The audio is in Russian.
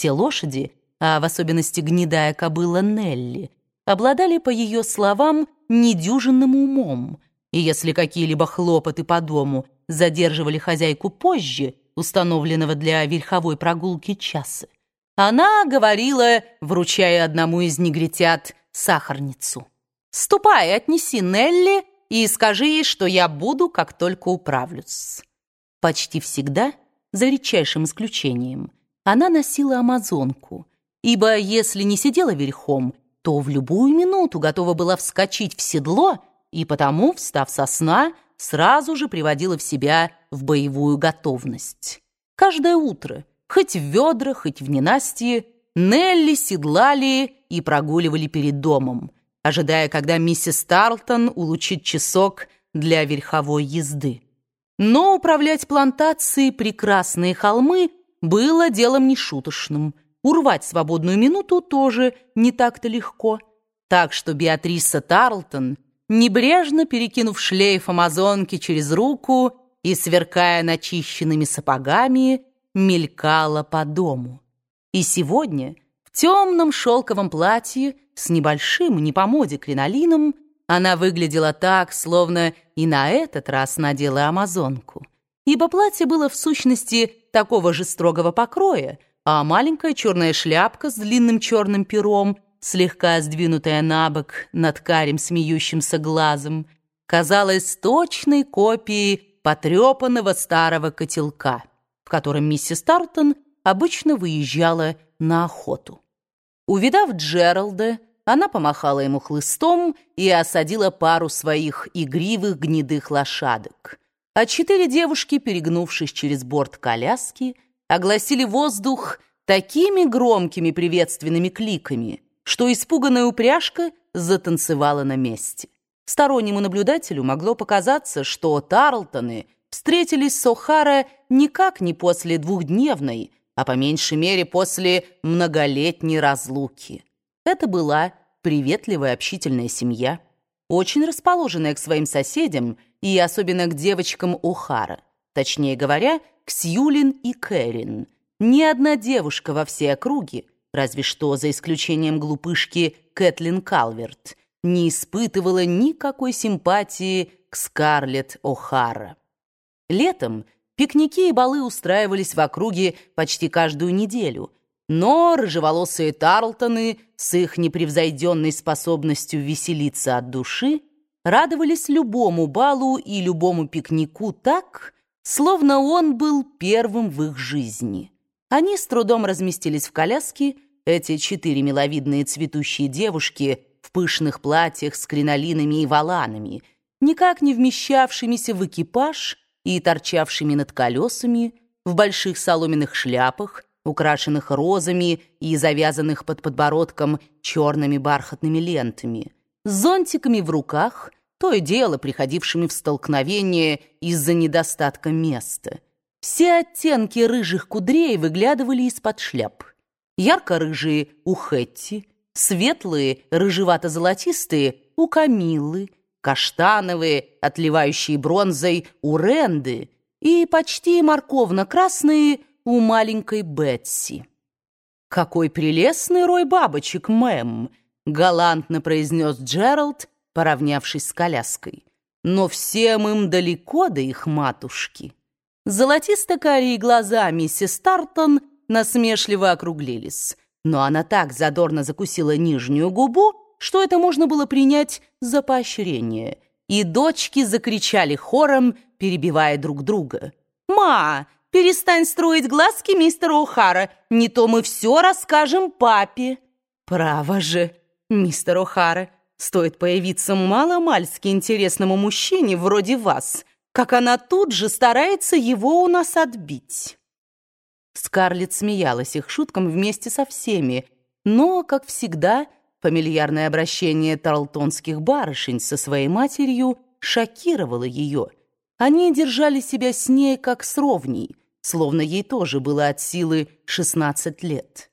Все лошади, а в особенности гнедая кобыла Нелли, обладали, по ее словам, недюжинным умом, и если какие-либо хлопоты по дому задерживали хозяйку позже установленного для верховой прогулки часа, она говорила, вручая одному из негритят сахарницу. «Ступай, отнеси Нелли и скажи ей, что я буду, как только управлюсь». Почти всегда, за редчайшим исключением, она носила амазонку, ибо если не сидела верхом, то в любую минуту готова была вскочить в седло и потому, встав со сна, сразу же приводила в себя в боевую готовность. Каждое утро, хоть в ведра, хоть в ненастье, Нелли седлали и прогуливали перед домом, ожидая, когда миссис Тарлтон улучшит часок для верховой езды. Но управлять плантацией прекрасные холмы было делом нешуточным. Урвать свободную минуту тоже не так-то легко. Так что Беатриса Тарлтон, небрежно перекинув шлейф амазонки через руку и сверкая начищенными сапогами, мелькала по дому. И сегодня в темном шелковом платье с небольшим, не по моде кринолином, она выглядела так, словно и на этот раз надела амазонку. Ибо платье было в сущности такого же строгого покроя, а маленькая черная шляпка с длинным черным пером, слегка сдвинутая на бок над карим смеющимся глазом, казалась точной копией потрепанного старого котелка, в котором миссис Тартон обычно выезжала на охоту. Увидав Джералда, она помахала ему хлыстом и осадила пару своих игривых гнедых лошадок а четыре девушки, перегнувшись через борт коляски, огласили воздух такими громкими приветственными кликами, что испуганная упряжка затанцевала на месте. Стороннему наблюдателю могло показаться, что Тарлтоны встретились с О'Хара никак не после двухдневной, а по меньшей мере после многолетней разлуки. Это была приветливая общительная семья, очень расположенная к своим соседям и особенно к девочкам О'Хара, точнее говоря, к Сьюлин и Кэрин. Ни одна девушка во всей округе, разве что за исключением глупышки Кэтлин Калверт, не испытывала никакой симпатии к Скарлетт О'Хара. Летом пикники и балы устраивались в округе почти каждую неделю, но рыжеволосые Тарлтоны с их непревзойденной способностью веселиться от души радовались любому балу и любому пикнику так, словно он был первым в их жизни. Они с трудом разместились в коляске, эти четыре миловидные цветущие девушки в пышных платьях с кринолинами и воланами, никак не вмещавшимися в экипаж и торчавшими над колесами, в больших соломенных шляпах, украшенных розами и завязанных под подбородком черными бархатными лентами – с зонтиками в руках, то и дело приходившими в столкновение из-за недостатка места. Все оттенки рыжих кудрей выглядывали из-под шляп. Ярко-рыжие у Хэтти, светлые, рыжевато-золотистые у Камиллы, каштановые, отливающие бронзой у Ренды и почти морковно-красные у маленькой Бетси. «Какой прелестный рой бабочек, мэм!» галантно произнес Джеральд, поравнявшись с коляской. Но всем им далеко до их матушки. Золотисто-карие глаза миссис Тартон насмешливо округлились, но она так задорно закусила нижнюю губу, что это можно было принять за поощрение, и дочки закричали хором, перебивая друг друга. «Ма, перестань строить глазки мистера О'Хара, не то мы все расскажем папе». «Право же!» «Мистер О'Хара, стоит появиться мало-мальски интересному мужчине вроде вас, как она тут же старается его у нас отбить». Скарлетт смеялась их шуткам вместе со всеми, но, как всегда, фамильярное обращение тарлтонских барышень со своей матерью шокировало ее. Они держали себя с ней как с ровней, словно ей тоже было от силы 16 лет.